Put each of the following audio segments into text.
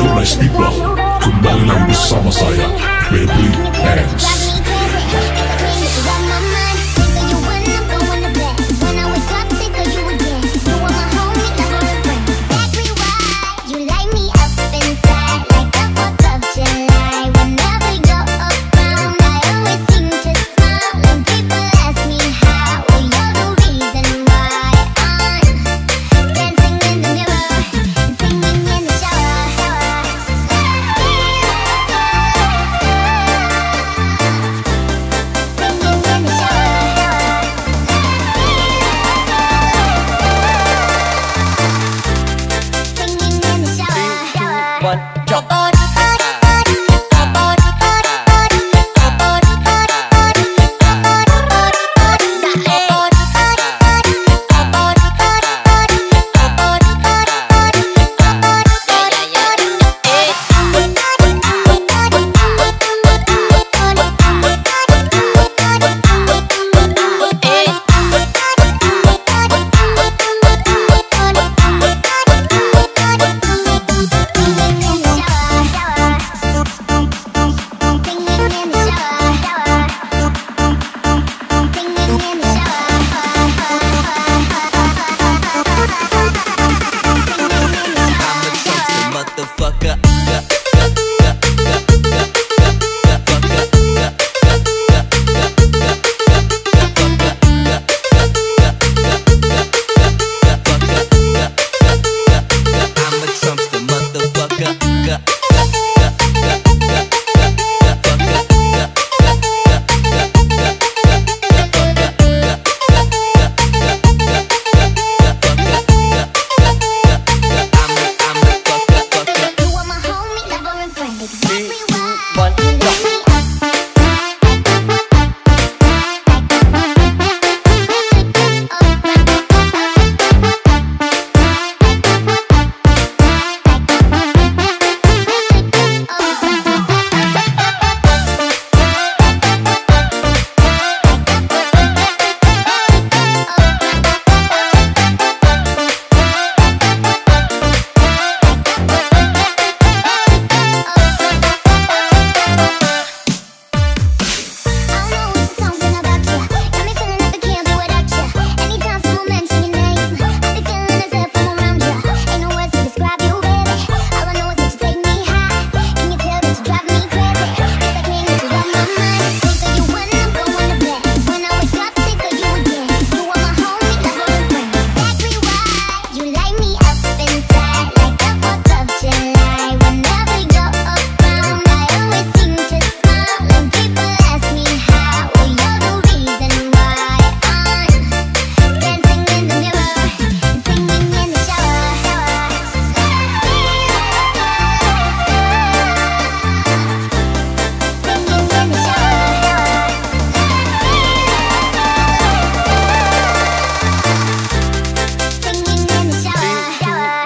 nice people Kembali lagi bersama saya. Baby Hands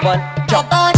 one jump.